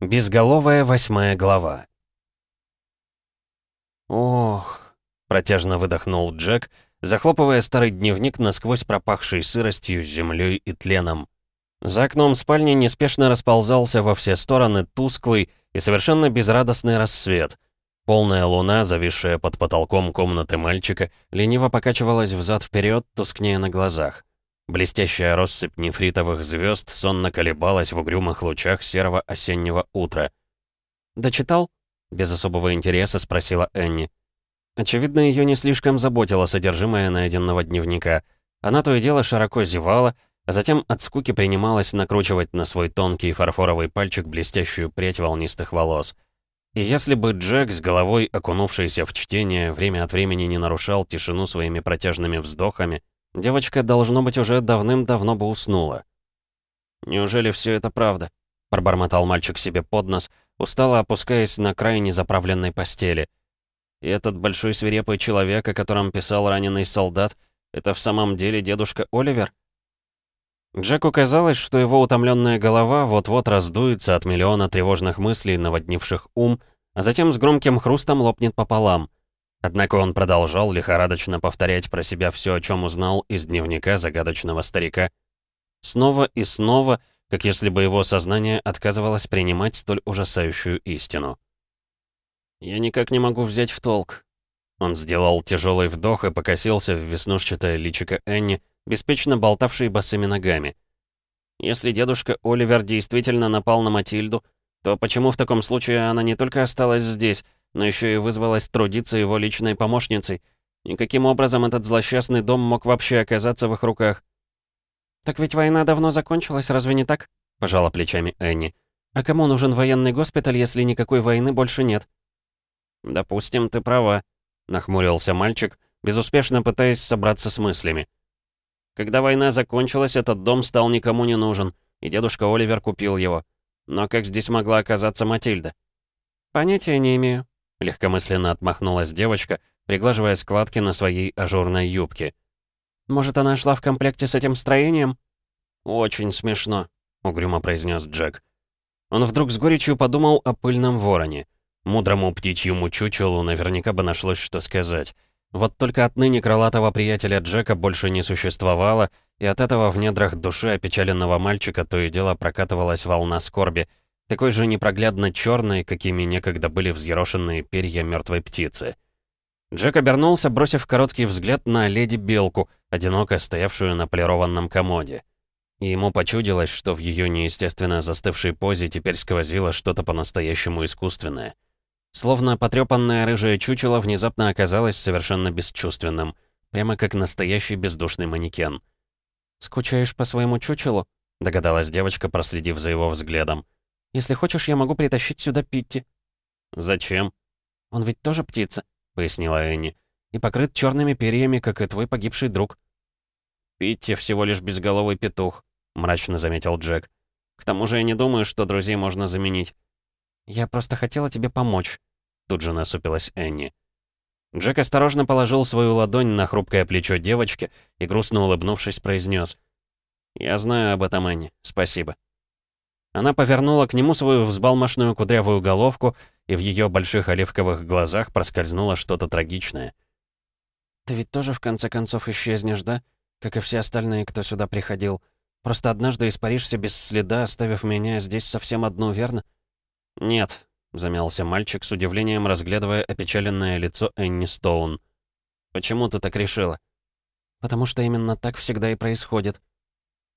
Безголовая восьмая глава. «Ох», — протяжно выдохнул Джек, захлопывая старый дневник насквозь пропахший сыростью, землей и тленом. За окном спальни неспешно расползался во все стороны тусклый и совершенно безрадостный рассвет. Полная луна, зависшая под потолком комнаты мальчика, лениво покачивалась взад-вперед, тускнее на глазах. Блестящая россыпь нефритовых звезд сонно колебалась в угрюмых лучах серого осеннего утра. «Дочитал?» — без особого интереса спросила Энни. Очевидно, ее не слишком заботило содержимое найденного дневника. Она то и дело широко зевала, а затем от скуки принималась накручивать на свой тонкий фарфоровый пальчик блестящую прядь волнистых волос. И если бы Джек, с головой окунувшийся в чтение, время от времени не нарушал тишину своими протяжными вздохами, Девочка, должно быть, уже давным-давно бы уснула. «Неужели все это правда?» — пробормотал мальчик себе под нос, устало опускаясь на край незаправленной постели. «И этот большой свирепый человек, о котором писал раненый солдат, это в самом деле дедушка Оливер?» Джеку казалось, что его утомленная голова вот-вот раздуется от миллиона тревожных мыслей, наводнивших ум, а затем с громким хрустом лопнет пополам. Однако он продолжал лихорадочно повторять про себя все, о чем узнал из дневника загадочного старика. Снова и снова, как если бы его сознание отказывалось принимать столь ужасающую истину. «Я никак не могу взять в толк». Он сделал тяжелый вдох и покосился в веснушчатое личико Энни, беспечно болтавшей босыми ногами. «Если дедушка Оливер действительно напал на Матильду, то почему в таком случае она не только осталась здесь, но еще и вызвалась трудиться его личной помощницей. Никаким образом этот злосчастный дом мог вообще оказаться в их руках. «Так ведь война давно закончилась, разве не так?» — пожала плечами Энни. «А кому нужен военный госпиталь, если никакой войны больше нет?» «Допустим, ты права», — нахмурился мальчик, безуспешно пытаясь собраться с мыслями. «Когда война закончилась, этот дом стал никому не нужен, и дедушка Оливер купил его. Но как здесь могла оказаться Матильда?» «Понятия не имею», Легкомысленно отмахнулась девочка, приглаживая складки на своей ажурной юбке. «Может, она шла в комплекте с этим строением?» «Очень смешно», — угрюмо произнес Джек. Он вдруг с горечью подумал о пыльном вороне. Мудрому птичьему чучелу наверняка бы нашлось, что сказать. Вот только отныне крылатого приятеля Джека больше не существовало, и от этого в недрах души опечаленного мальчика то и дело прокатывалась волна скорби — такой же непроглядно черной, какими некогда были взъерошенные перья мертвой птицы. Джек обернулся, бросив короткий взгляд на леди Белку, одиноко стоявшую на полированном комоде. И ему почудилось, что в ее неестественно застывшей позе теперь сквозило что-то по-настоящему искусственное. Словно потрепанное рыжее чучело внезапно оказалось совершенно бесчувственным, прямо как настоящий бездушный манекен. «Скучаешь по своему чучелу?» — догадалась девочка, проследив за его взглядом. Если хочешь, я могу притащить сюда Питти». «Зачем?» «Он ведь тоже птица», — пояснила Энни. «И покрыт черными перьями, как и твой погибший друг». «Питти всего лишь безголовый петух», — мрачно заметил Джек. «К тому же я не думаю, что друзей можно заменить». «Я просто хотела тебе помочь», — тут же насупилась Энни. Джек осторожно положил свою ладонь на хрупкое плечо девочки и, грустно улыбнувшись, произнес: «Я знаю об этом, Энни. Спасибо». Она повернула к нему свою взбалмошную кудрявую головку, и в ее больших оливковых глазах проскользнуло что-то трагичное. «Ты ведь тоже в конце концов исчезнешь, да? Как и все остальные, кто сюда приходил. Просто однажды испаришься без следа, оставив меня здесь совсем одну, верно?» «Нет», — замялся мальчик, с удивлением разглядывая опечаленное лицо Энни Стоун. «Почему ты так решила?» «Потому что именно так всегда и происходит».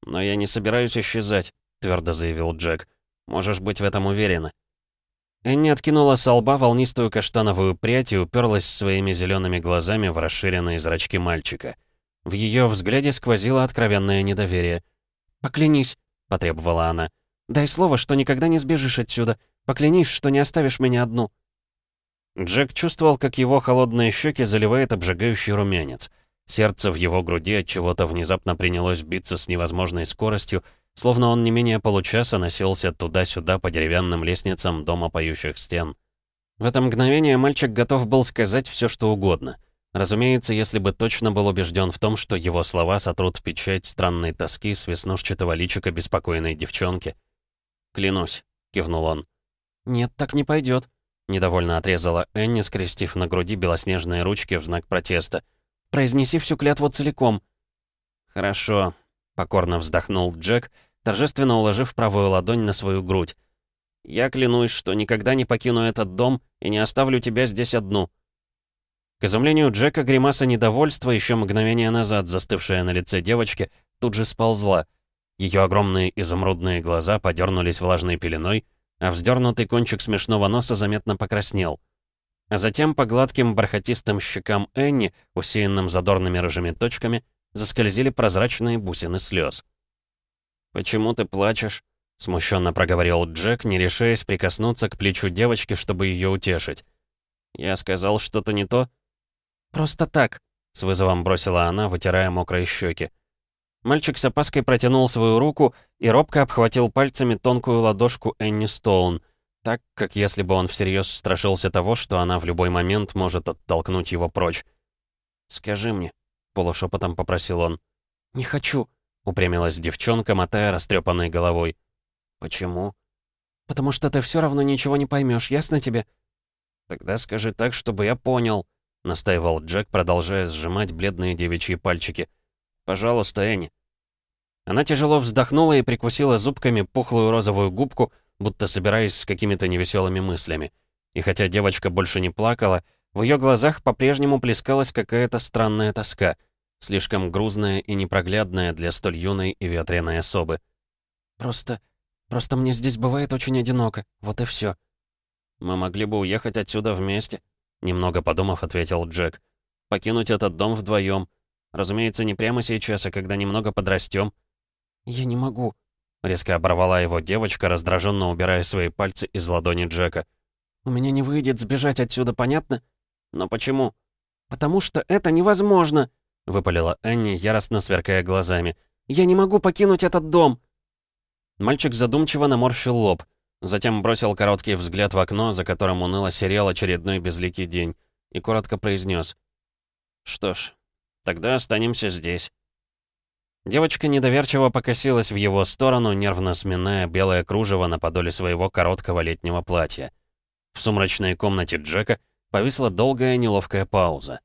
«Но я не собираюсь исчезать», — твердо заявил Джек. «Можешь быть в этом уверена». Энни откинула с лба волнистую каштановую прядь и уперлась своими зелеными глазами в расширенные зрачки мальчика. В ее взгляде сквозило откровенное недоверие. «Поклянись», — потребовала она. «Дай слово, что никогда не сбежишь отсюда. Поклянись, что не оставишь меня одну». Джек чувствовал, как его холодные щеки заливает обжигающий румянец. Сердце в его груди от чего-то внезапно принялось биться с невозможной скоростью, Словно он не менее получаса носился туда-сюда по деревянным лестницам дома поющих стен. В это мгновение мальчик готов был сказать все, что угодно. Разумеется, если бы точно был убежден в том, что его слова сотрут печать странной тоски с веснушчатого личика беспокойной девчонки. «Клянусь», — кивнул он, «Нет, так не пойдет», — недовольно отрезала Энни, скрестив на груди белоснежные ручки в знак протеста. «Произнеси всю клятву целиком». «Хорошо», — покорно вздохнул Джек, торжественно уложив правую ладонь на свою грудь. «Я клянусь, что никогда не покину этот дом и не оставлю тебя здесь одну». К изумлению Джека гримаса недовольства, еще мгновение назад застывшая на лице девочки, тут же сползла. Ее огромные изумрудные глаза подернулись влажной пеленой, а вздернутый кончик смешного носа заметно покраснел. А затем по гладким бархатистым щекам Энни, усеянным задорными рыжими точками, заскользили прозрачные бусины слез. «Почему ты плачешь?» — смущенно проговорил Джек, не решаясь прикоснуться к плечу девочки, чтобы ее утешить. «Я сказал что-то не то?» «Просто так», — с вызовом бросила она, вытирая мокрые щеки. Мальчик с опаской протянул свою руку и робко обхватил пальцами тонкую ладошку Энни Стоун, так, как если бы он всерьез страшился того, что она в любой момент может оттолкнуть его прочь. «Скажи мне», — полушепотом попросил он. «Не хочу», — упрямилась девчонка, мотая растрепанной головой. «Почему?» «Потому что ты все равно ничего не поймешь, ясно тебе?» «Тогда скажи так, чтобы я понял», — настаивал Джек, продолжая сжимать бледные девичьи пальчики. «Пожалуйста, Энни». Она тяжело вздохнула и прикусила зубками пухлую розовую губку, будто собираясь с какими-то невеселыми мыслями. И хотя девочка больше не плакала, в ее глазах по-прежнему плескалась какая-то странная тоска, слишком грузная и непроглядная для столь юной и ветреной особы. «Просто... просто мне здесь бывает очень одиноко, вот и все. «Мы могли бы уехать отсюда вместе», Немного подумав, ответил Джек. «Покинуть этот дом вдвоем. Разумеется, не прямо сейчас, а когда немного подрастем. «Я не могу», — резко оборвала его девочка, раздраженно убирая свои пальцы из ладони Джека. «У меня не выйдет сбежать отсюда, понятно?» «Но почему?» «Потому что это невозможно», — выпалила Энни, яростно сверкая глазами. «Я не могу покинуть этот дом!» Мальчик задумчиво наморщил лоб. Затем бросил короткий взгляд в окно, за которым уныло серел очередной безликий день, и коротко произнес: «Что ж, тогда останемся здесь». Девочка недоверчиво покосилась в его сторону, нервно сминая белое кружево на подоле своего короткого летнего платья. В сумрачной комнате Джека повисла долгая неловкая пауза.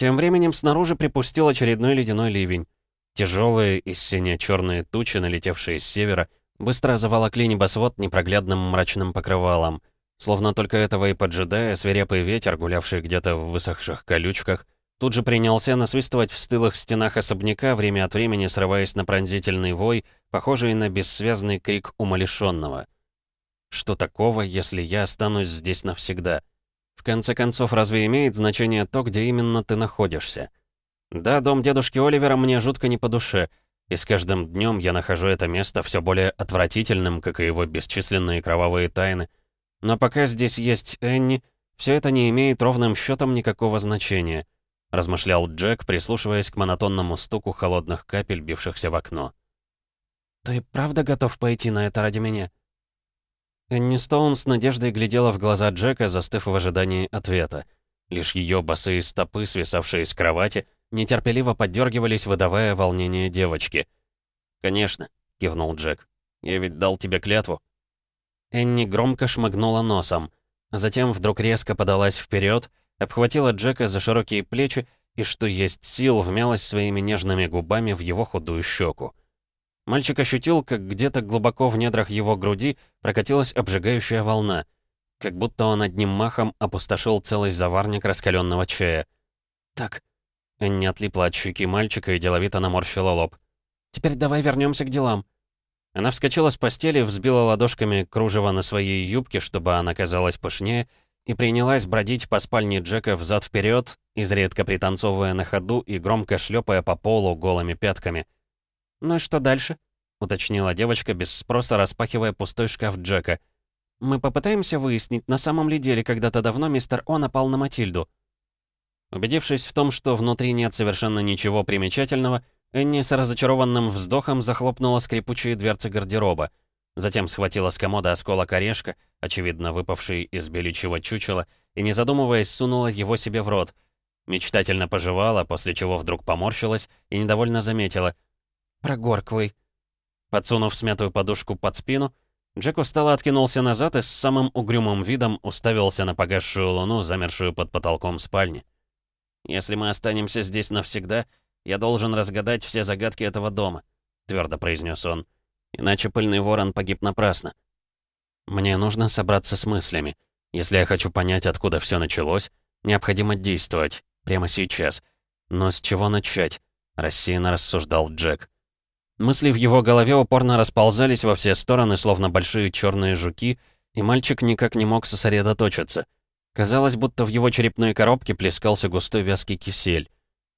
Тем временем снаружи припустил очередной ледяной ливень. Тяжелые и сине-черные тучи, налетевшие с севера, Быстро заволокли небосвод непроглядным мрачным покрывалом. Словно только этого и поджидая, свирепый ветер, гулявший где-то в высохших колючках, тут же принялся насвистывать в стылых стенах особняка, время от времени срываясь на пронзительный вой, похожий на бессвязный крик умалишенного. «Что такого, если я останусь здесь навсегда?» В конце концов, разве имеет значение то, где именно ты находишься? Да, дом дедушки Оливера мне жутко не по душе — и с каждым днем я нахожу это место все более отвратительным, как и его бесчисленные кровавые тайны. Но пока здесь есть Энни, все это не имеет ровным счетом никакого значения, размышлял Джек, прислушиваясь к монотонному стуку холодных капель, бившихся в окно. «Ты правда готов пойти на это ради меня?» Энни Стоун с надеждой глядела в глаза Джека, застыв в ожидании ответа. Лишь ее босые стопы, свисавшие с кровати, нетерпеливо поддергивались, выдавая волнение девочки. «Конечно», — кивнул Джек. «Я ведь дал тебе клятву». Энни громко шмыгнула носом. Затем вдруг резко подалась вперед, обхватила Джека за широкие плечи и, что есть сил, вмялась своими нежными губами в его худую щеку. Мальчик ощутил, как где-то глубоко в недрах его груди прокатилась обжигающая волна, как будто он одним махом опустошил целый заварник раскаленного чая. «Так, Энни отлипла от щеки мальчика и деловито наморщила лоб. «Теперь давай вернемся к делам». Она вскочила с постели, взбила ладошками кружево на своей юбке, чтобы она казалась пышнее, и принялась бродить по спальне Джека взад вперед, изредка пританцовывая на ходу и громко шлепая по полу голыми пятками. «Ну и что дальше?» — уточнила девочка, без спроса распахивая пустой шкаф Джека. «Мы попытаемся выяснить, на самом ли деле когда-то давно мистер О напал на Матильду». Убедившись в том, что внутри нет совершенно ничего примечательного, Энни с разочарованным вздохом захлопнула скрипучие дверцы гардероба. Затем схватила с комода осколок орешка, очевидно выпавший из беличьего чучела, и, не задумываясь, сунула его себе в рот. Мечтательно пожевала, после чего вдруг поморщилась и недовольно заметила. «Прогорклый». Подсунув смятую подушку под спину, Джек устало откинулся назад и с самым угрюмым видом уставился на погасшую луну, замершую под потолком спальни. «Если мы останемся здесь навсегда, я должен разгадать все загадки этого дома», — твердо произнес он. «Иначе пыльный ворон погиб напрасно». «Мне нужно собраться с мыслями. Если я хочу понять, откуда все началось, необходимо действовать. Прямо сейчас. Но с чего начать?» — рассеянно рассуждал Джек. Мысли в его голове упорно расползались во все стороны, словно большие черные жуки, и мальчик никак не мог сосредоточиться. Казалось, будто в его черепной коробке плескался густой вязкий кисель.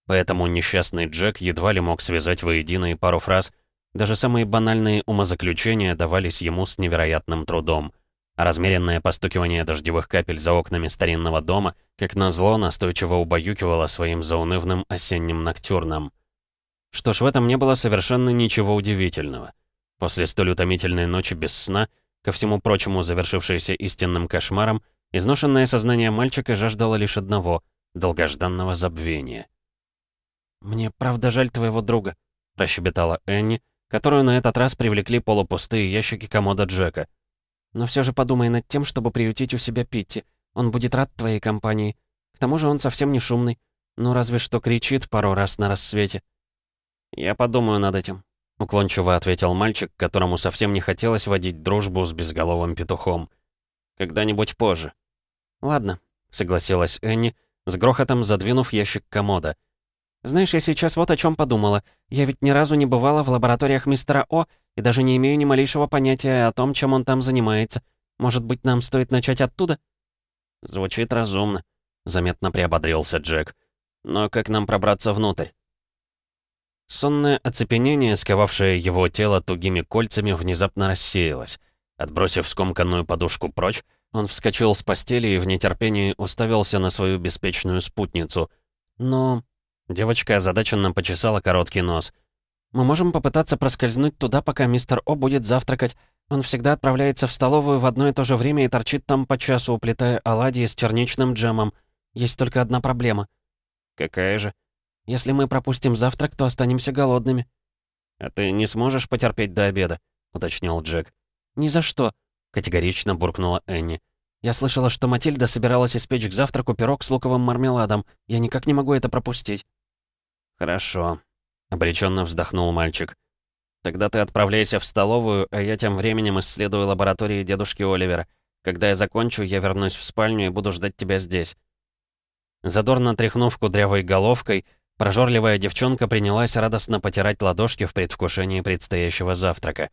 Поэтому несчастный Джек едва ли мог связать воедино и пару фраз. Даже самые банальные умозаключения давались ему с невероятным трудом. А размеренное постукивание дождевых капель за окнами старинного дома, как назло, настойчиво убаюкивало своим заунывным осенним ноктюрном. Что ж, в этом не было совершенно ничего удивительного. После столь утомительной ночи без сна, ко всему прочему завершившейся истинным кошмаром, изношенное сознание мальчика жаждало лишь одного — долгожданного забвения. «Мне правда жаль твоего друга», — прощебетала Энни, которую на этот раз привлекли полупустые ящики комода Джека. «Но все же подумай над тем, чтобы приютить у себя Питти. Он будет рад твоей компании. К тому же он совсем не шумный. Ну, разве что кричит пару раз на рассвете». «Я подумаю над этим», — уклончиво ответил мальчик, которому совсем не хотелось водить дружбу с безголовым петухом. «Когда-нибудь позже». «Ладно», — согласилась Энни, с грохотом задвинув ящик комода. «Знаешь, я сейчас вот о чем подумала. Я ведь ни разу не бывала в лабораториях мистера О и даже не имею ни малейшего понятия о том, чем он там занимается. Может быть, нам стоит начать оттуда?» «Звучит разумно», — заметно приободрился Джек. «Но как нам пробраться внутрь?» Сонное оцепенение, сковавшее его тело тугими кольцами, внезапно рассеялось. Отбросив скомканную подушку прочь, он вскочил с постели и в нетерпении уставился на свою беспечную спутницу. Но... Девочка озадаченно почесала короткий нос. «Мы можем попытаться проскользнуть туда, пока мистер О будет завтракать. Он всегда отправляется в столовую в одно и то же время и торчит там по часу, уплетая оладьи с черничным джемом. Есть только одна проблема». «Какая же?» Если мы пропустим завтрак, то останемся голодными». «А ты не сможешь потерпеть до обеда?» — уточнил Джек. «Ни за что», — категорично буркнула Энни. «Я слышала, что Матильда собиралась испечь к завтраку пирог с луковым мармеладом. Я никак не могу это пропустить». «Хорошо», — обреченно вздохнул мальчик. «Тогда ты отправляйся в столовую, а я тем временем исследую лаборатории дедушки Оливера. Когда я закончу, я вернусь в спальню и буду ждать тебя здесь». Задорно тряхнув кудрявой головкой, Прожорливая девчонка принялась радостно потирать ладошки в предвкушении предстоящего завтрака.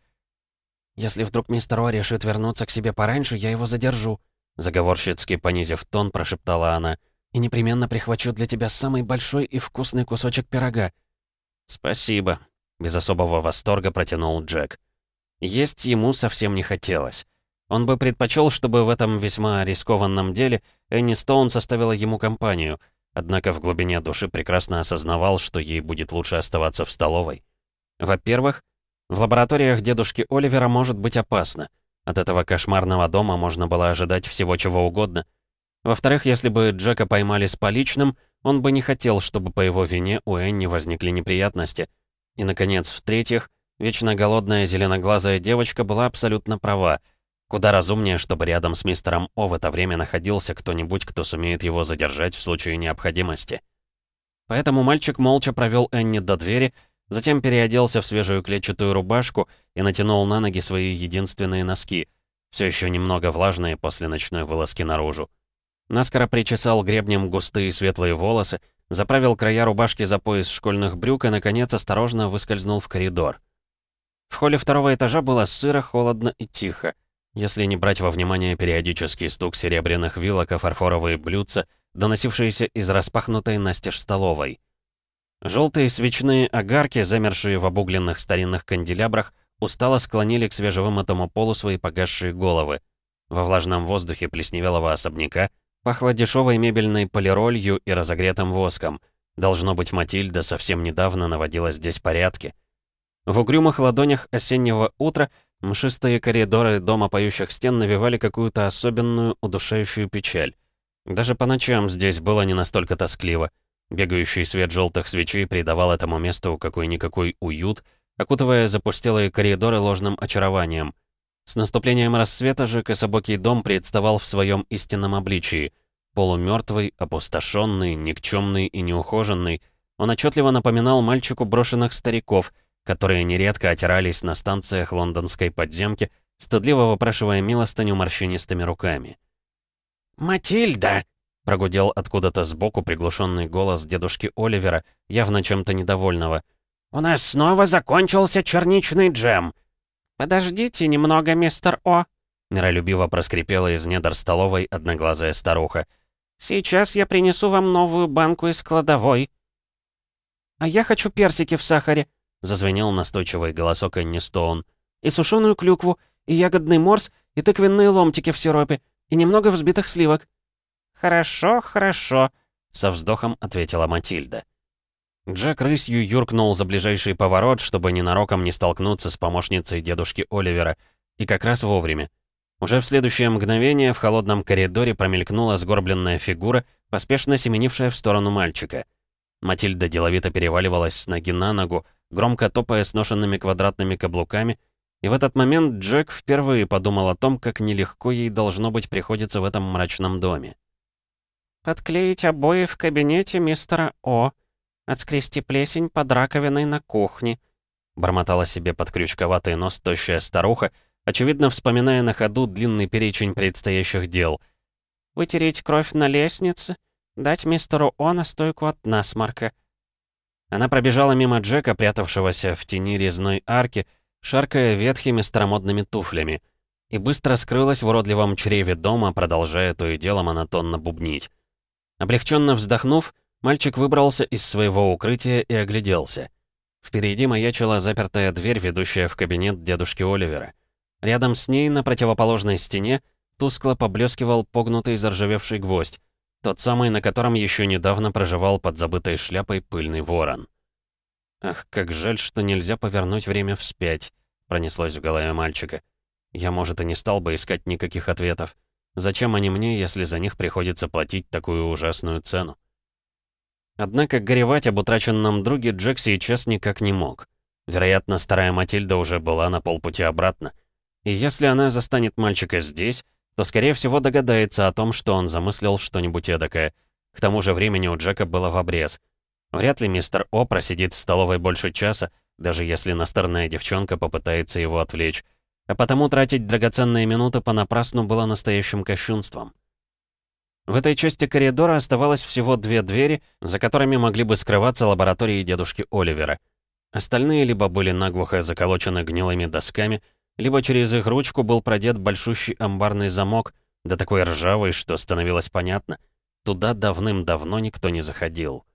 «Если вдруг мистер О решит вернуться к себе пораньше, я его задержу», заговорщицки понизив тон, прошептала она. «И непременно прихвачу для тебя самый большой и вкусный кусочек пирога». «Спасибо», — без особого восторга протянул Джек. Есть ему совсем не хотелось. Он бы предпочел, чтобы в этом весьма рискованном деле Энни Стоун составила ему компанию — Однако в глубине души прекрасно осознавал, что ей будет лучше оставаться в столовой. Во-первых, в лабораториях дедушки Оливера может быть опасно. От этого кошмарного дома можно было ожидать всего чего угодно. Во-вторых, если бы Джека поймали с поличным, он бы не хотел, чтобы по его вине у Энни возникли неприятности. И, наконец, в-третьих, вечно голодная зеленоглазая девочка была абсолютно права — Куда разумнее, чтобы рядом с мистером О в это время находился кто-нибудь, кто сумеет его задержать в случае необходимости. Поэтому мальчик молча провел Энни до двери, затем переоделся в свежую клетчатую рубашку и натянул на ноги свои единственные носки, все еще немного влажные после ночной вылазки наружу. Наскоро причесал гребнем густые светлые волосы, заправил края рубашки за пояс школьных брюк и, наконец, осторожно выскользнул в коридор. В холле второго этажа было сыро, холодно и тихо если не брать во внимание периодический стук серебряных вилок о фарфоровые блюдца, доносившиеся из распахнутой настежь столовой. Желтые свечные огарки, замершие в обугленных старинных канделябрах, устало склонили к свежевымытому полу свои погасшие головы. Во влажном воздухе плесневелого особняка пахло дешевой мебельной полиролью и разогретым воском. Должно быть, Матильда совсем недавно наводила здесь порядки. В угрюмых ладонях осеннего утра Мшистые коридоры дома поющих стен навевали какую-то особенную, удушающую печаль. Даже по ночам здесь было не настолько тоскливо. Бегающий свет желтых свечей придавал этому месту какой-никакой уют, окутывая запустелые коридоры ложным очарованием. С наступлением рассвета же кособокий дом представал в своем истинном обличии. Полумертвый, опустошенный, никчемный и неухоженный, он отчетливо напоминал мальчику брошенных стариков, которые нередко отирались на станциях лондонской подземки, стыдливо выпрашивая милостыню морщинистыми руками. «Матильда!» — прогудел откуда-то сбоку приглушенный голос дедушки Оливера, явно чем-то недовольного. «У нас снова закончился черничный джем!» «Подождите немного, мистер О!» — миролюбиво проскрипела из недр столовой одноглазая старуха. «Сейчас я принесу вам новую банку из кладовой». «А я хочу персики в сахаре», — зазвенел настойчивый голосок Энни Стоун. «И сушеную клюкву, и ягодный морс, и тыквенные ломтики в сиропе, и немного взбитых сливок». «Хорошо, хорошо», — со вздохом ответила Матильда. Джек рысью юркнул за ближайший поворот, чтобы ненароком не столкнуться с помощницей дедушки Оливера, и как раз вовремя. Уже в следующее мгновение в холодном коридоре промелькнула сгорбленная фигура, поспешно семенившая в сторону мальчика. Матильда деловито переваливалась с ноги на ногу, громко топая сношенными квадратными каблуками, и в этот момент Джек впервые подумал о том, как нелегко ей должно быть приходится в этом мрачном доме. «Подклеить обои в кабинете мистера О. Отскрести плесень под раковиной на кухне», бормотала себе под крючковатый нос тощая старуха, очевидно вспоминая на ходу длинный перечень предстоящих дел. «Вытереть кровь на лестнице, дать мистеру О настойку от насморка». Она пробежала мимо Джека, прятавшегося в тени резной арки, шаркая ветхими старомодными туфлями, и быстро скрылась в уродливом чреве дома, продолжая то и дело монотонно бубнить. Облегченно вздохнув, мальчик выбрался из своего укрытия и огляделся. Впереди маячила запертая дверь, ведущая в кабинет дедушки Оливера. Рядом с ней, на противоположной стене, тускло поблескивал погнутый заржавевший гвоздь, тот самый, на котором еще недавно проживал под забытой шляпой пыльный ворон. «Ах, как жаль, что нельзя повернуть время вспять», — пронеслось в голове мальчика. «Я, может, и не стал бы искать никаких ответов. Зачем они мне, если за них приходится платить такую ужасную цену?» Однако горевать об утраченном друге Джек сейчас никак не мог. Вероятно, старая Матильда уже была на полпути обратно. И если она застанет мальчика здесь, то, скорее всего, догадается о том, что он замыслил что-нибудь эдакое. К тому же времени у Джека было в обрез. Вряд ли мистер О просидит в столовой больше часа, даже если настырная девчонка попытается его отвлечь. А потому тратить драгоценные минуты понапрасну было настоящим кощунством. В этой части коридора оставалось всего две двери, за которыми могли бы скрываться лаборатории дедушки Оливера. Остальные либо были наглухо заколочены гнилыми досками, либо через их ручку был продет большущий амбарный замок, да такой ржавый, что становилось понятно. Туда давным-давно никто не заходил.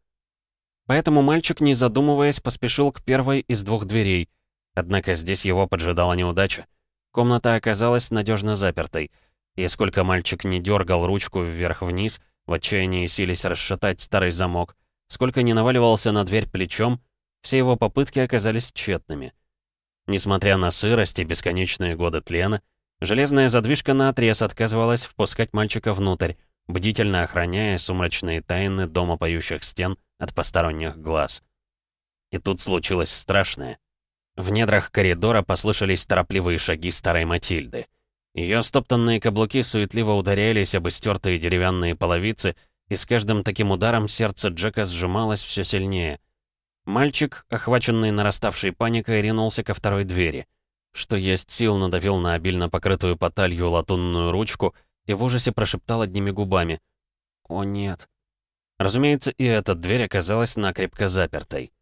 Поэтому мальчик, не задумываясь, поспешил к первой из двух дверей. Однако здесь его поджидала неудача. Комната оказалась надежно запертой. И сколько мальчик не дергал ручку вверх-вниз, в отчаянии сились расшатать старый замок, сколько не наваливался на дверь плечом, все его попытки оказались тщетными. Несмотря на сырость и бесконечные годы тлена, железная задвижка наотрез отказывалась впускать мальчика внутрь, бдительно охраняя сумрачные тайны дома поющих стен от посторонних глаз. И тут случилось страшное. В недрах коридора послышались торопливые шаги старой Матильды. Ее стоптанные каблуки суетливо ударялись об истертые деревянные половицы, и с каждым таким ударом сердце Джека сжималось все сильнее. Мальчик, охваченный нараставшей паникой, ринулся ко второй двери. Что есть сил, надавил на обильно покрытую поталью латунную ручку и в ужасе прошептал одними губами. «О, нет, Разумеется, и эта дверь оказалась накрепко запертой.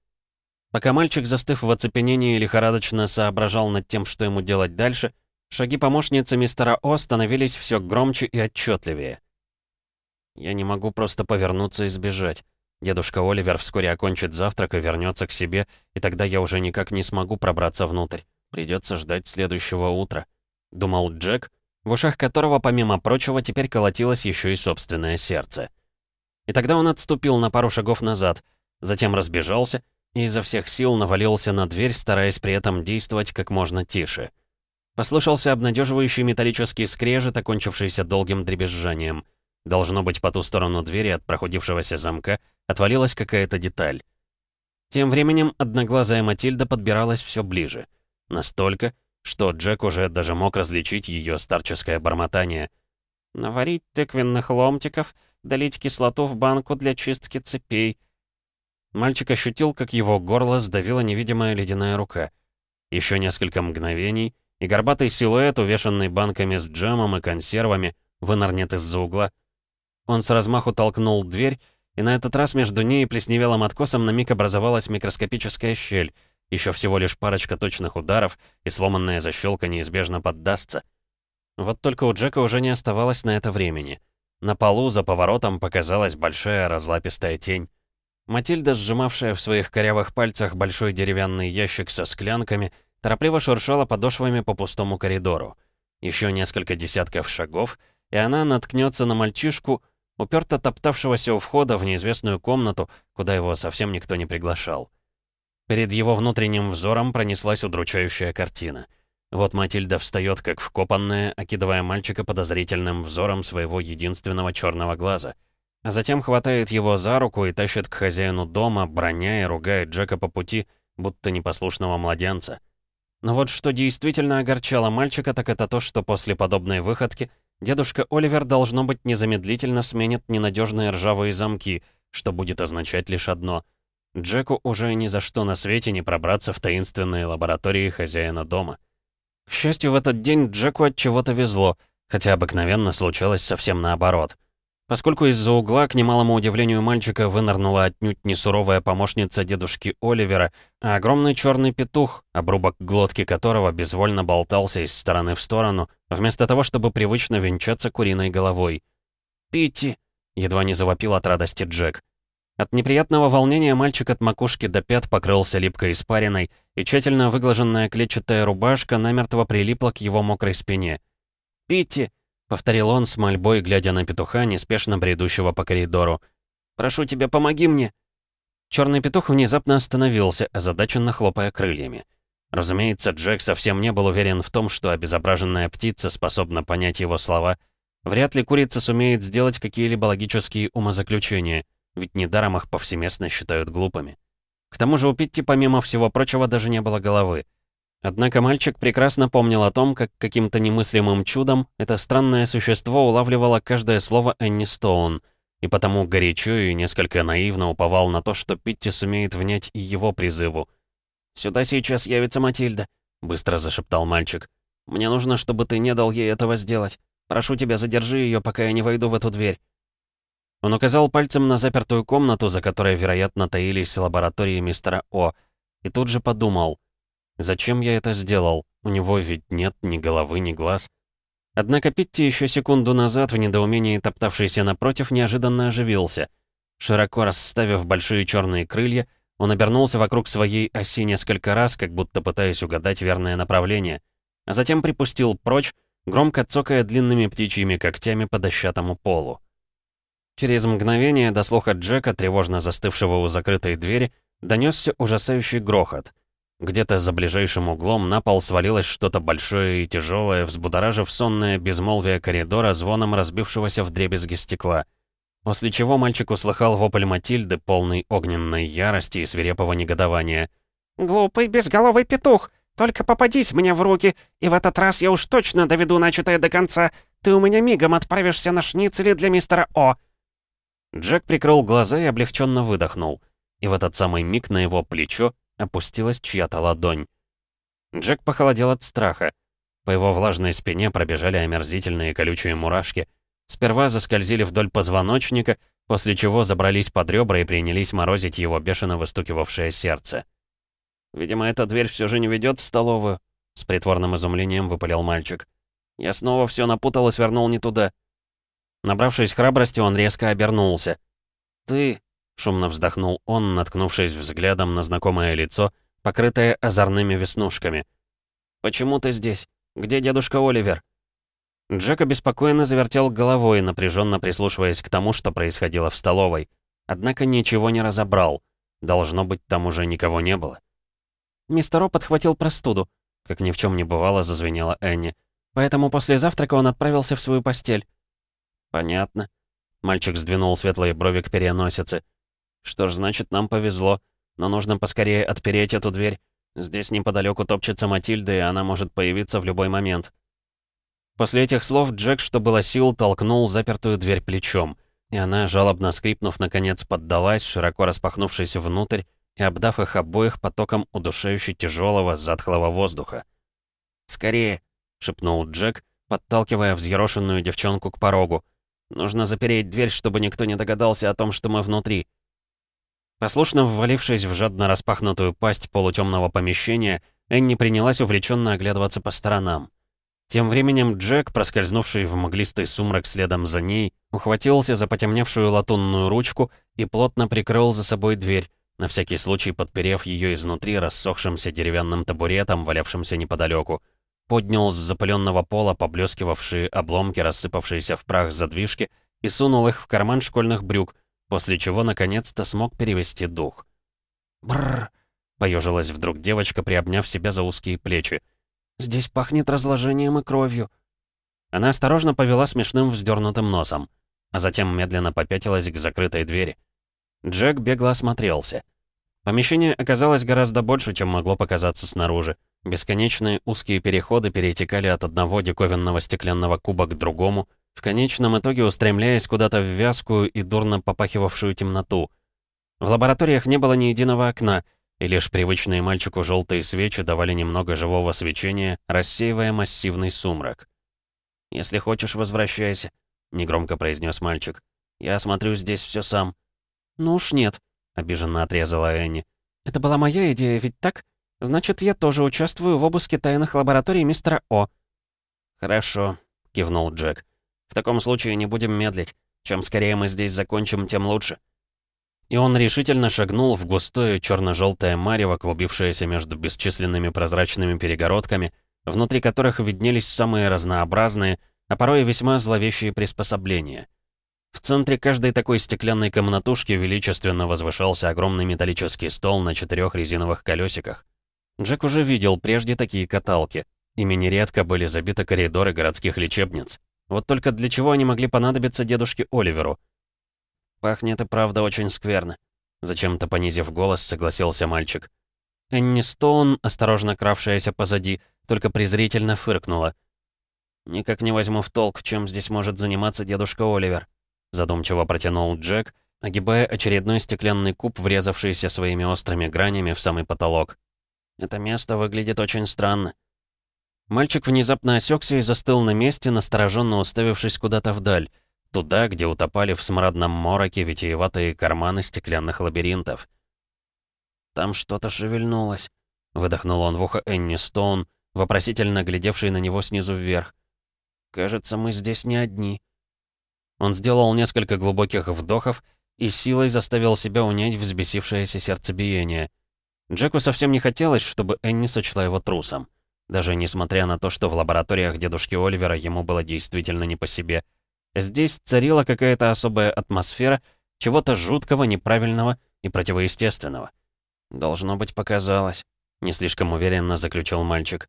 Пока мальчик, застыв в оцепенении, лихорадочно соображал над тем, что ему делать дальше, шаги помощницы мистера О становились все громче и отчетливее. «Я не могу просто повернуться и сбежать. Дедушка Оливер вскоре окончит завтрак и вернется к себе, и тогда я уже никак не смогу пробраться внутрь. Придется ждать следующего утра», — думал Джек, в ушах которого, помимо прочего, теперь колотилось еще и собственное сердце. И тогда он отступил на пару шагов назад, затем разбежался и изо всех сил навалился на дверь, стараясь при этом действовать как можно тише. Послышался обнадеживающий металлический скрежет, окончившийся долгим дребезжанием. Должно быть, по ту сторону двери от проходившегося замка отвалилась какая-то деталь. Тем временем одноглазая Матильда подбиралась все ближе. Настолько, что Джек уже даже мог различить ее старческое бормотание. «Наварить тыквенных ломтиков, долить кислоту в банку для чистки цепей». Мальчик ощутил, как его горло сдавила невидимая ледяная рука. Еще несколько мгновений, и горбатый силуэт, увешанный банками с джемом и консервами, вынырнет из-за угла. Он с размаху толкнул дверь, и на этот раз между ней и плесневелым откосом на миг образовалась микроскопическая щель. Еще всего лишь парочка точных ударов, и сломанная защелка неизбежно поддастся. Вот только у Джека уже не оставалось на это времени. На полу за поворотом показалась большая разлапистая тень. Матильда, сжимавшая в своих корявых пальцах большой деревянный ящик со склянками, торопливо шуршала подошвами по пустому коридору. Еще несколько десятков шагов, и она наткнется на мальчишку, уперто топтавшегося у входа в неизвестную комнату, куда его совсем никто не приглашал. Перед его внутренним взором пронеслась удручающая картина. Вот Матильда встает как вкопанная, окидывая мальчика подозрительным взором своего единственного черного глаза. А затем хватает его за руку и тащит к хозяину дома, броня и ругает Джека по пути, будто непослушного младенца. Но вот что действительно огорчало мальчика, так это то, что после подобной выходки дедушка Оливер, должно быть, незамедлительно сменит ненадежные ржавые замки, что будет означать лишь одно. Джеку уже ни за что на свете не пробраться в таинственные лаборатории хозяина дома. К счастью, в этот день Джеку от чего-то везло, хотя обыкновенно случалось совсем наоборот. Поскольку из-за угла, к немалому удивлению мальчика, вынырнула отнюдь не суровая помощница дедушки Оливера, а огромный черный петух, обрубок глотки которого безвольно болтался из стороны в сторону, вместо того, чтобы привычно венчаться куриной головой. «Питти!» — едва не завопил от радости Джек. От неприятного волнения мальчик от макушки до пят покрылся липкой испариной, и тщательно выглаженная клетчатая рубашка намертво прилипла к его мокрой спине. «Питти!» Повторил он с мольбой, глядя на петуха, неспешно бредущего по коридору. «Прошу тебя, помоги мне!» Черный петух внезапно остановился, озадаченно хлопая крыльями. Разумеется, Джек совсем не был уверен в том, что обезображенная птица способна понять его слова. Вряд ли курица сумеет сделать какие-либо логические умозаключения, ведь недаром их повсеместно считают глупыми. К тому же у Питти, помимо всего прочего, даже не было головы. Однако мальчик прекрасно помнил о том, как каким-то немыслимым чудом это странное существо улавливало каждое слово Энни Стоун, и потому горячо и несколько наивно уповал на то, что Питти сумеет внять и его призыву. «Сюда сейчас явится Матильда», — быстро зашептал мальчик. «Мне нужно, чтобы ты не дал ей этого сделать. Прошу тебя, задержи ее, пока я не войду в эту дверь». Он указал пальцем на запертую комнату, за которой, вероятно, таились лаборатории мистера О, и тут же подумал — Зачем я это сделал? У него ведь нет ни головы, ни глаз. Однако Питти еще секунду назад, в недоумении топтавшийся напротив, неожиданно оживился. Широко расставив большие черные крылья, он обернулся вокруг своей оси несколько раз, как будто пытаясь угадать верное направление, а затем припустил прочь, громко цокая длинными птичьими когтями по дощатому полу. Через мгновение до слуха Джека, тревожно застывшего у закрытой двери, донесся ужасающий грохот — где-то за ближайшим углом на пол свалилось что-то большое и тяжелое, взбудоражив сонное безмолвие коридора звоном разбившегося в дребезги стекла. После чего мальчик услыхал вопль Матильды, полный огненной ярости и свирепого негодования. «Глупый безголовый петух! Только попадись мне в руки, и в этот раз я уж точно доведу начатое до конца. Ты у меня мигом отправишься на шницели для мистера О!» Джек прикрыл глаза и облегченно выдохнул. И в этот самый миг на его плечо опустилась чья-то ладонь. Джек похолодел от страха. По его влажной спине пробежали омерзительные колючие мурашки. Сперва заскользили вдоль позвоночника, после чего забрались под ребра и принялись морозить его бешено выстукивавшее сердце. «Видимо, эта дверь все же не ведет в столовую», — с притворным изумлением выпалил мальчик. «Я снова все напутал и свернул не туда». Набравшись храбрости, он резко обернулся. «Ты...» Шумно вздохнул он, наткнувшись взглядом на знакомое лицо, покрытое озорными веснушками. «Почему ты здесь? Где дедушка Оливер?» Джек обеспокоенно завертел головой, напряженно прислушиваясь к тому, что происходило в столовой. Однако ничего не разобрал. Должно быть, там уже никого не было. Мистер О подхватил простуду. Как ни в чем не бывало, зазвенела Энни. Поэтому после завтрака он отправился в свою постель. «Понятно». Мальчик сдвинул светлые брови к переносице. Что ж, значит, нам повезло. Но нужно поскорее отпереть эту дверь. Здесь неподалеку топчется Матильда, и она может появиться в любой момент». После этих слов Джек, что было сил, толкнул запертую дверь плечом, и она, жалобно скрипнув, наконец поддалась, широко распахнувшись внутрь и обдав их обоих потоком удушающе тяжелого, затхлого воздуха. «Скорее!» — шепнул Джек, подталкивая взъерошенную девчонку к порогу. «Нужно запереть дверь, чтобы никто не догадался о том, что мы внутри». Послушно ввалившись в жадно распахнутую пасть полутемного помещения, Энни принялась увлеченно оглядываться по сторонам. Тем временем Джек, проскользнувший в мглистый сумрак следом за ней, ухватился за потемневшую латунную ручку и плотно прикрыл за собой дверь, на всякий случай подперев ее изнутри рассохшимся деревянным табуретом, валявшимся неподалеку. Поднял с запыленного пола поблескивавшие обломки, рассыпавшиеся в прах задвижки, и сунул их в карман школьных брюк, после чего наконец-то смог перевести дух. «Бррр!» — поежилась вдруг девочка, приобняв себя за узкие плечи. Здесь пахнет разложением и кровью». Она осторожно повела смешным вздернутым носом, а затем медленно попятилась к закрытой двери. Джек бегло осмотрелся. Помещение оказалось гораздо больше, чем могло показаться снаружи. Бесконечные узкие переходы перетекали от одного диковинного стеклянного куба к другому, в конечном итоге устремляясь куда-то в вязкую и дурно попахивавшую темноту. В лабораториях не было ни единого окна, и лишь привычные мальчику желтые свечи давали немного живого свечения, рассеивая массивный сумрак. «Если хочешь, возвращайся», — негромко произнес мальчик. «Я осмотрю здесь все сам». «Ну уж нет», — обиженно отрезала Энни. «Это была моя идея, ведь так? Значит, я тоже участвую в обыске тайных лабораторий мистера О». «Хорошо», — кивнул Джек. «В таком случае не будем медлить. Чем скорее мы здесь закончим, тем лучше». И он решительно шагнул в густое черно-желтое марево, клубившееся между бесчисленными прозрачными перегородками, внутри которых виднелись самые разнообразные, а порой и весьма зловещие приспособления. В центре каждой такой стеклянной комнатушки величественно возвышался огромный металлический стол на четырех резиновых колесиках. Джек уже видел прежде такие каталки. Ими нередко были забиты коридоры городских лечебниц. Вот только для чего они могли понадобиться дедушке Оливеру — «Пахнет и правда очень скверно», — зачем-то понизив голос, согласился мальчик. Энни Стоун, осторожно кравшаяся позади, только презрительно фыркнула. «Никак не возьму в толк, чем здесь может заниматься дедушка Оливер», — задумчиво протянул Джек, огибая очередной стеклянный куб, врезавшийся своими острыми гранями в самый потолок. «Это место выглядит очень странно». Мальчик внезапно осекся и застыл на месте, настороженно уставившись куда-то вдаль туда, где утопали в смрадном мороке витиеватые карманы стеклянных лабиринтов. «Там что-то шевельнулось», — выдохнул он в ухо Энни Стоун, вопросительно глядевший на него снизу вверх. «Кажется, мы здесь не одни». Он сделал несколько глубоких вдохов и силой заставил себя унять взбесившееся сердцебиение. Джеку совсем не хотелось, чтобы Энни сочла его трусом. Даже несмотря на то, что в лабораториях дедушки Оливера ему было действительно не по себе — Здесь царила какая-то особая атмосфера чего-то жуткого, неправильного и противоестественного. «Должно быть, показалось», — не слишком уверенно заключил мальчик.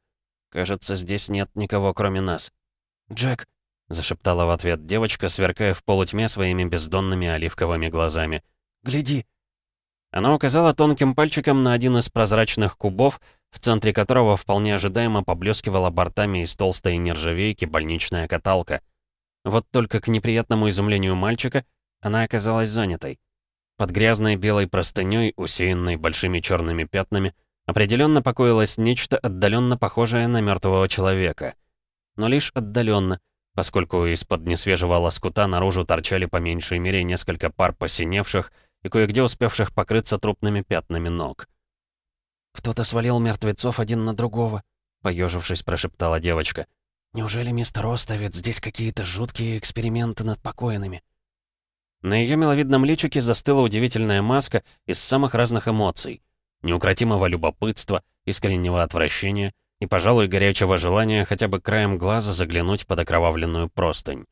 «Кажется, здесь нет никого, кроме нас». «Джек», — зашептала в ответ девочка, сверкая в полутьме своими бездонными оливковыми глазами. «Гляди!» Она указала тонким пальчиком на один из прозрачных кубов, в центре которого вполне ожидаемо поблескивала бортами из толстой нержавейки больничная каталка — вот только к неприятному изумлению мальчика она оказалась занятой. Под грязной белой простыней, усеянной большими черными пятнами, определенно покоилось нечто отдаленно похожее на мертвого человека. Но лишь отдаленно, поскольку из-под несвежего лоскута наружу торчали по меньшей мере несколько пар посиневших и кое-где успевших покрыться трупными пятнами ног. «Кто-то свалил мертвецов один на другого», — поежившись, прошептала девочка. Неужели мистер О ставит здесь какие-то жуткие эксперименты над покойными? На ее миловидном личике застыла удивительная маска из самых разных эмоций. Неукротимого любопытства, искреннего отвращения и, пожалуй, горячего желания хотя бы краем глаза заглянуть под окровавленную простынь.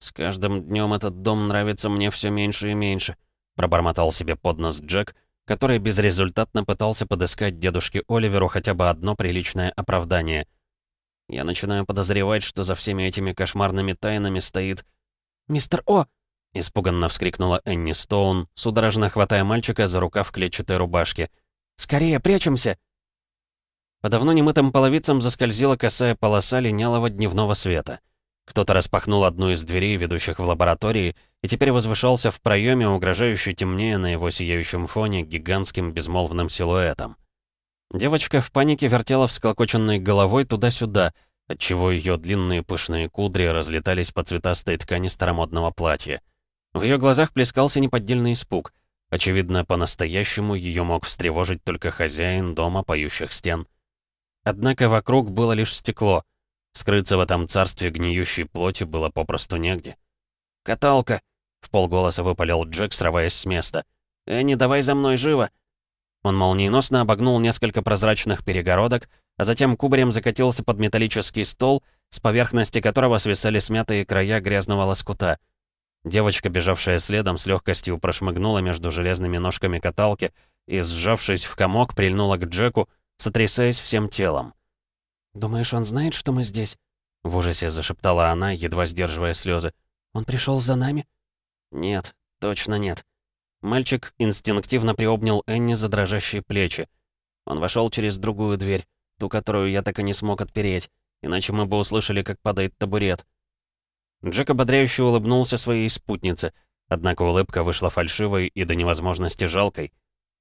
«С каждым днем этот дом нравится мне все меньше и меньше», пробормотал себе под нос Джек, который безрезультатно пытался подыскать дедушке Оливеру хотя бы одно приличное оправдание — я начинаю подозревать, что за всеми этими кошмарными тайнами стоит... «Мистер О!» — испуганно вскрикнула Энни Стоун, судорожно хватая мальчика за рукав клетчатой рубашки. «Скорее, прячемся!» По давно немытым половицам заскользила косая полоса линялого дневного света. Кто-то распахнул одну из дверей, ведущих в лаборатории, и теперь возвышался в проеме, угрожающе темнее на его сияющем фоне гигантским безмолвным силуэтом. Девочка в панике вертела всклокоченной головой туда-сюда, отчего ее длинные пышные кудри разлетались по цветастой ткани старомодного платья. В ее глазах плескался неподдельный испуг. Очевидно, по-настоящему ее мог встревожить только хозяин дома поющих стен. Однако вокруг было лишь стекло. Скрыться в этом царстве гниющей плоти было попросту негде. «Каталка!» — в полголоса выпалил Джек, срываясь с места. «Энни, давай за мной, живо!» Он молниеносно обогнул несколько прозрачных перегородок, а затем кубарем закатился под металлический стол, с поверхности которого свисали смятые края грязного лоскута. Девочка, бежавшая следом, с легкостью прошмыгнула между железными ножками каталки и, сжавшись в комок, прильнула к Джеку, сотрясаясь всем телом. «Думаешь, он знает, что мы здесь?» В ужасе зашептала она, едва сдерживая слезы. «Он пришел за нами?» «Нет, точно нет». Мальчик инстинктивно приобнял Энни за дрожащие плечи. Он вошел через другую дверь, ту, которую я так и не смог отпереть, иначе мы бы услышали, как падает табурет. Джек ободряюще улыбнулся своей спутнице, однако улыбка вышла фальшивой и до невозможности жалкой.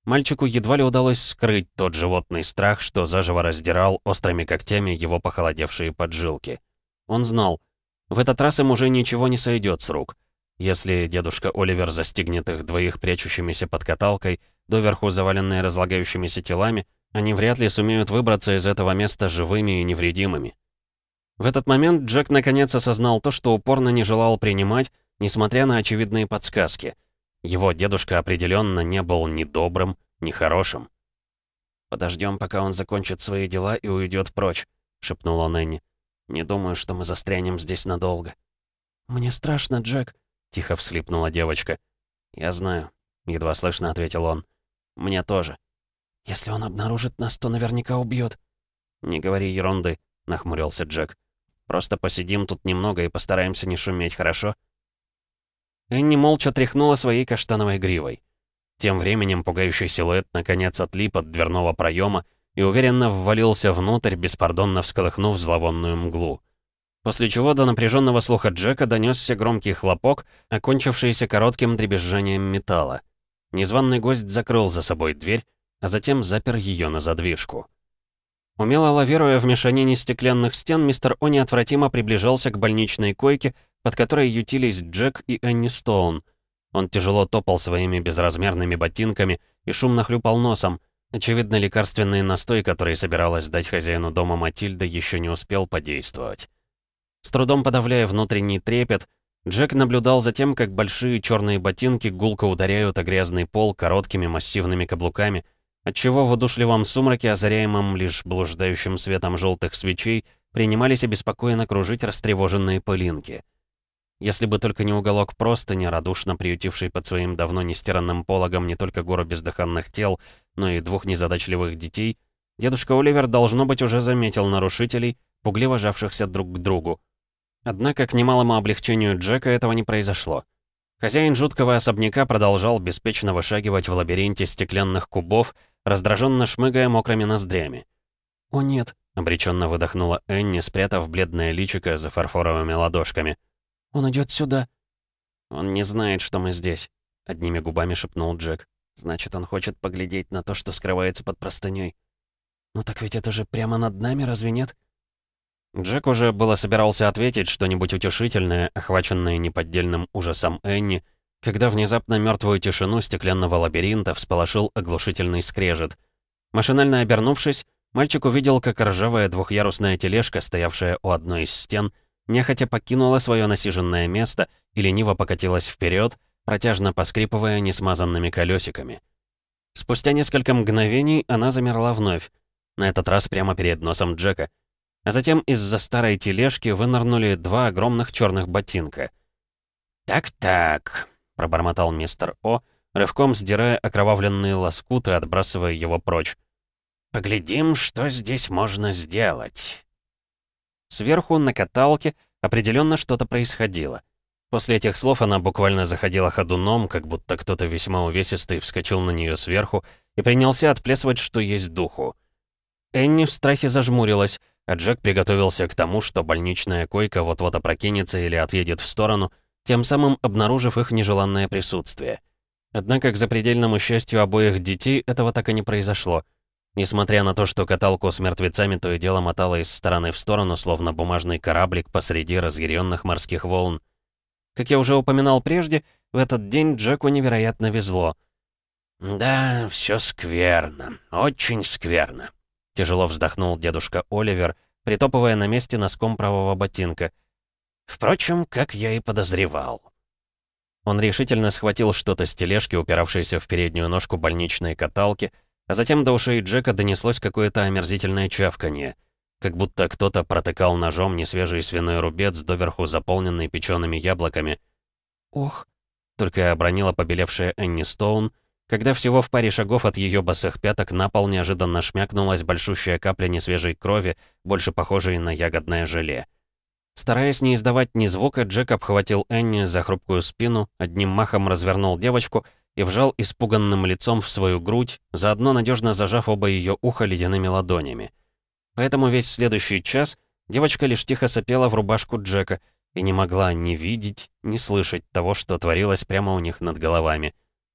Мальчику едва ли удалось скрыть тот животный страх, что заживо раздирал острыми когтями его похолодевшие поджилки. Он знал, в этот раз им уже ничего не сойдет с рук. Если дедушка Оливер застигнет их двоих прячущимися под каталкой, доверху заваленные разлагающимися телами, они вряд ли сумеют выбраться из этого места живыми и невредимыми. В этот момент Джек наконец осознал то, что упорно не желал принимать, несмотря на очевидные подсказки — его дедушка определенно не был ни добрым, ни хорошим. «Подождем, пока он закончит свои дела и уйдет прочь», — шепнула Нэнни. «Не думаю, что мы застрянем здесь надолго». «Мне страшно, Джек», — тихо всхлипнула девочка. «Я знаю», — едва слышно ответил он. «Мне тоже». «Если он обнаружит нас, то наверняка убьет. «Не говори ерунды», — нахмурился Джек. «Просто посидим тут немного и постараемся не шуметь, хорошо?» Энни молча тряхнула своей каштановой гривой. Тем временем пугающий силуэт наконец отлип от дверного проема и уверенно ввалился внутрь, беспардонно всколыхнув зловонную мглу. После чего до напряженного слуха Джека донесся громкий хлопок, окончившийся коротким дребезжанием металла. Незваный гость закрыл за собой дверь, а затем запер ее на задвижку. Умело лавируя в мешанине стеклянных стен, мистер О неотвратимо приближался к больничной койке, под которой ютились Джек и Энни Стоун. Он тяжело топал своими безразмерными ботинками и шумно хлюпал носом. Очевидно, лекарственный настой, который собиралась дать хозяину дома Матильда, еще не успел подействовать. С трудом подавляя внутренний трепет, Джек наблюдал за тем, как большие черные ботинки гулко ударяют о грязный пол короткими массивными каблуками, отчего в удушливом сумраке, озаряемом лишь блуждающим светом желтых свечей, принимались обеспокоенно кружить растревоженные пылинки. Если бы только не уголок простыни, радушно приютивший под своим давно нестиранным пологом не только гору бездыханных тел, но и двух незадачливых детей, дедушка Оливер, должно быть, уже заметил нарушителей, пугливо жавшихся друг к другу. Однако, к немалому облегчению Джека этого не произошло. Хозяин жуткого особняка продолжал беспечно вышагивать в лабиринте стеклянных кубов, раздраженно шмыгая мокрыми ноздрями. «О нет», — обреченно выдохнула Энни, спрятав бледное личико за фарфоровыми ладошками. Он идет сюда». «Он не знает, что мы здесь», — одними губами шепнул Джек. «Значит, он хочет поглядеть на то, что скрывается под простыней. Ну так ведь это же прямо над нами, разве нет?» Джек уже было собирался ответить что-нибудь утешительное, охваченное неподдельным ужасом Энни, когда внезапно мертвую тишину стеклянного лабиринта всполошил оглушительный скрежет. Машинально обернувшись, мальчик увидел, как ржавая двухъярусная тележка, стоявшая у одной из стен, нехотя покинула свое насиженное место и лениво покатилась вперед, протяжно поскрипывая несмазанными колесиками. Спустя несколько мгновений она замерла вновь, на этот раз прямо перед носом Джека. А затем из-за старой тележки вынырнули два огромных черных ботинка. «Так-так», — пробормотал мистер О, рывком сдирая окровавленные лоскуты, отбрасывая его прочь. «Поглядим, что здесь можно сделать». Сверху, на каталке, определенно что-то происходило. После этих слов она буквально заходила ходуном, как будто кто-то весьма увесистый вскочил на нее сверху и принялся отплясывать, что есть духу. Энни в страхе зажмурилась, а Джек приготовился к тому, что больничная койка вот-вот опрокинется или отъедет в сторону, тем самым обнаружив их нежеланное присутствие. Однако, к запредельному счастью обоих детей, этого так и не произошло. Несмотря на то, что каталку с мертвецами то и дело мотало из стороны в сторону, словно бумажный кораблик посреди разъяренных морских волн. Как я уже упоминал прежде, в этот день Джеку невероятно везло. «Да, все скверно, очень скверно», — тяжело вздохнул дедушка Оливер, притопывая на месте носком правого ботинка. «Впрочем, как я и подозревал». Он решительно схватил что-то с тележки, упиравшейся в переднюю ножку больничной каталки, а затем до ушей Джека донеслось какое-то омерзительное чавканье, как будто кто-то протыкал ножом несвежий свиной рубец, доверху заполненный печеными яблоками. «Ох!» — только обронила побелевшая Энни Стоун, когда всего в паре шагов от ее босых пяток на пол неожиданно шмякнулась большущая капля несвежей крови, больше похожей на ягодное желе. Стараясь не издавать ни звука, Джек обхватил Энни за хрупкую спину, одним махом развернул девочку и вжал испуганным лицом в свою грудь, заодно надежно зажав оба ее уха ледяными ладонями. Поэтому весь следующий час девочка лишь тихо сопела в рубашку Джека и не могла ни видеть, ни слышать того, что творилось прямо у них над головами.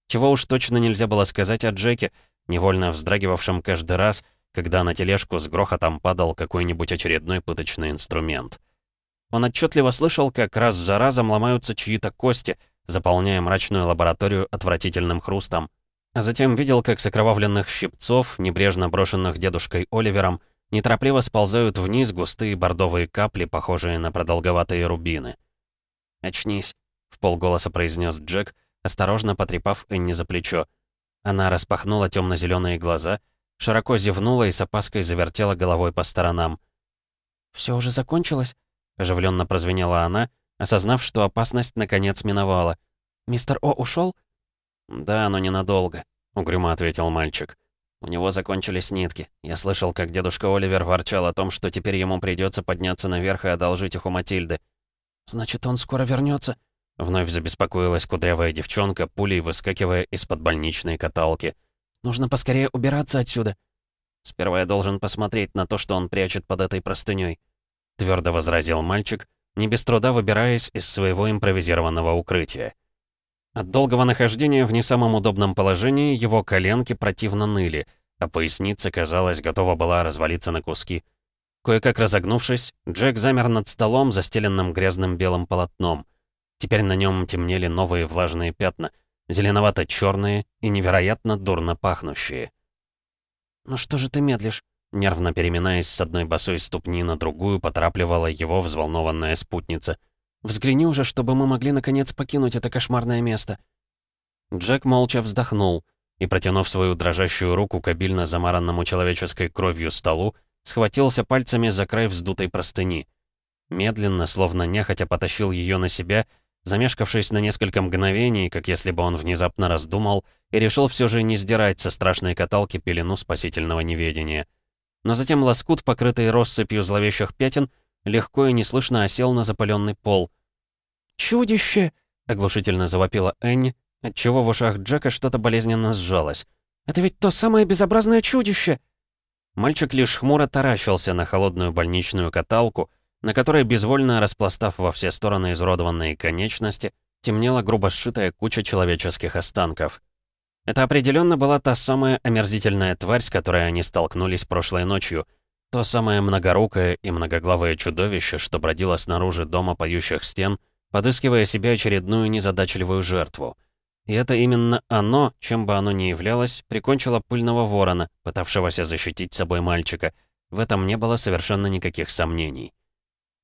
Чего уж точно нельзя было сказать о Джеке, невольно вздрагивавшем каждый раз, когда на тележку с грохотом падал какой-нибудь очередной пыточный инструмент. Он отчетливо слышал, как раз за разом ломаются чьи-то кости, заполняя мрачную лабораторию отвратительным хрустом. А затем видел, как с окровавленных щипцов, небрежно брошенных дедушкой Оливером, неторопливо сползают вниз густые бордовые капли, похожие на продолговатые рубины. «Очнись», — в полголоса произнес Джек, осторожно потрепав Энни за плечо. Она распахнула темно-зеленые глаза, широко зевнула и с опаской завертела головой по сторонам. «Все уже закончилось?» Оживленно прозвенела она, осознав, что опасность наконец миновала. «Мистер О ушел? «Да, но ненадолго», — угрюмо ответил мальчик. У него закончились нитки. Я слышал, как дедушка Оливер ворчал о том, что теперь ему придется подняться наверх и одолжить их у Матильды. «Значит, он скоро вернется? Вновь забеспокоилась кудрявая девчонка, пулей выскакивая из-под больничной каталки. «Нужно поскорее убираться отсюда». «Сперва я должен посмотреть на то, что он прячет под этой простыней», — твердо возразил мальчик, не без труда выбираясь из своего импровизированного укрытия. От долгого нахождения в не самом удобном положении его коленки противно ныли, а поясница, казалось, готова была развалиться на куски. Кое-как разогнувшись, Джек замер над столом, застеленным грязным белым полотном. Теперь на нем темнели новые влажные пятна, зеленовато-черные и невероятно дурно пахнущие. «Ну что же ты медлишь?» Нервно переминаясь с одной босой ступни на другую, поторапливала его взволнованная спутница. «Взгляни уже, чтобы мы могли наконец покинуть это кошмарное место». Джек молча вздохнул и, протянув свою дрожащую руку к обильно замаранному человеческой кровью столу, схватился пальцами за край вздутой простыни. Медленно, словно нехотя потащил ее на себя, замешкавшись на несколько мгновений, как если бы он внезапно раздумал, и решил все же не сдирать со страшной каталки пелену спасительного неведения но затем лоскут, покрытый россыпью зловещих пятен, легко и неслышно осел на запаленный пол. «Чудище!» — оглушительно завопила Энни, отчего в ушах Джека что-то болезненно сжалось. «Это ведь то самое безобразное чудище!» Мальчик лишь хмуро таращился на холодную больничную каталку, на которой, безвольно распластав во все стороны изуродованные конечности, темнела грубо сшитая куча человеческих останков. Это определенно была та самая омерзительная тварь, с которой они столкнулись прошлой ночью. То самое многорукое и многоглавое чудовище, что бродило снаружи дома поющих стен, подыскивая себе очередную незадачливую жертву. И это именно оно, чем бы оно ни являлось, прикончило пыльного ворона, пытавшегося защитить собой мальчика. В этом не было совершенно никаких сомнений.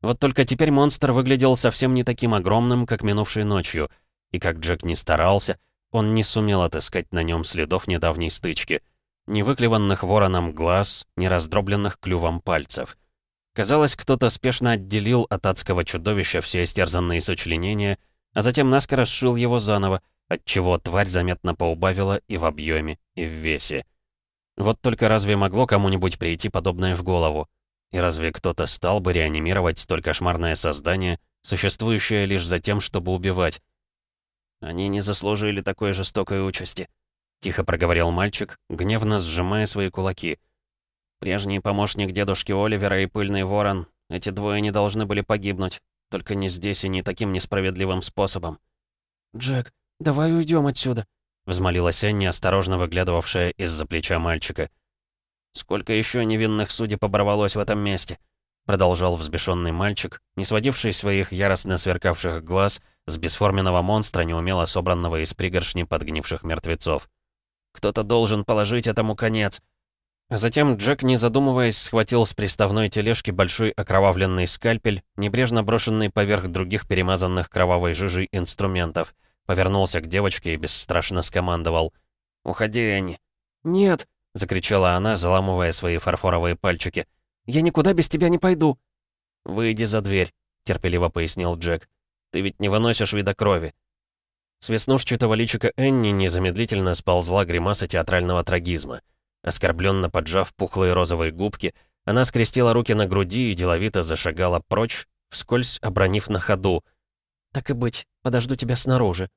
Вот только теперь монстр выглядел совсем не таким огромным, как минувшей ночью, и как Джек не старался — он не сумел отыскать на нем следов недавней стычки. Ни выклеванных вороном глаз, ни раздробленных клювом пальцев. Казалось, кто-то спешно отделил от адского чудовища все истерзанные сочленения, а затем наскоро сшил его заново, отчего тварь заметно поубавила и в объеме, и в весе. Вот только разве могло кому-нибудь прийти подобное в голову? И разве кто-то стал бы реанимировать столь кошмарное создание, существующее лишь за тем, чтобы убивать? Они не заслужили такой жестокой участи», — тихо проговорил мальчик, гневно сжимая свои кулаки. Прежний помощник дедушки Оливера и пыльный ворон. Эти двое не должны были погибнуть. Только не здесь и не таким несправедливым способом. «Джек, давай уйдем отсюда», — взмолилась Энни, осторожно выглядывавшая из-за плеча мальчика. «Сколько еще невинных судеб оборвалось в этом месте?» Продолжал взбешенный мальчик, не сводивший своих яростно сверкавших глаз с бесформенного монстра, неумело собранного из пригоршни подгнивших мертвецов. «Кто-то должен положить этому конец». Затем Джек, не задумываясь, схватил с приставной тележки большой окровавленный скальпель, небрежно брошенный поверх других перемазанных кровавой жижей инструментов, повернулся к девочке и бесстрашно скомандовал. «Уходи, Энни». «Нет», — закричала она, заламывая свои фарфоровые пальчики. «Я никуда без тебя не пойду». «Выйди за дверь», — терпеливо пояснил Джек. «Ты ведь не выносишь вида крови». С веснушчатого личика Энни незамедлительно сползла гримаса театрального трагизма. Оскорбленно поджав пухлые розовые губки, она скрестила руки на груди и деловито зашагала прочь, вскользь обронив на ходу. «Так и быть, подожду тебя снаружи».